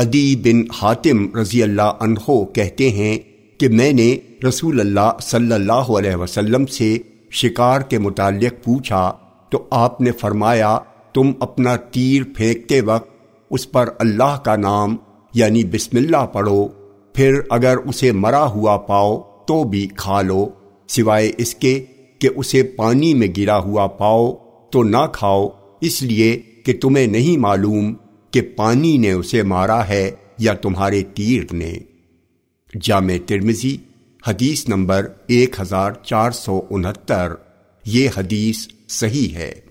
ادی بن حاتم رضی اللہ عنہ کہتے ہیں کہ میں نے رسول اللہ صلی اللہ علیہ وسلم سے شکار کے متعلق پوچھا، تو آپ نے فرمایا، تم اپنا تیر پھینکتے وقت اس پر اللہ کا نام یعنی بسم اللہ پڑھو، پھر اگر اسے مرا ہوا پاؤ تو بھی کھا لو، سوائے اس کے کہ اسے پانی میں گرا ہوا پاؤ تو نہ کھاؤ، اس لیے کہ تمہیں نہیں معلوم کہ پانی نے اسے مارا ہے یا تمہارے تیر نے۔ جامع ترمزی حدیث نمبر ایک ہزار چار سو انہتر۔ یہ حدیث صحیح ہے۔